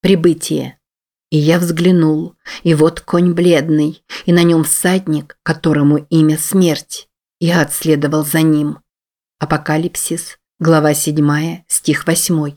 Прибытие. И я взглянул, и вот конь бледный, и на нем всадник, которому имя смерть. И ад следовал за ним. Апокалипсис, глава 7, стих 8.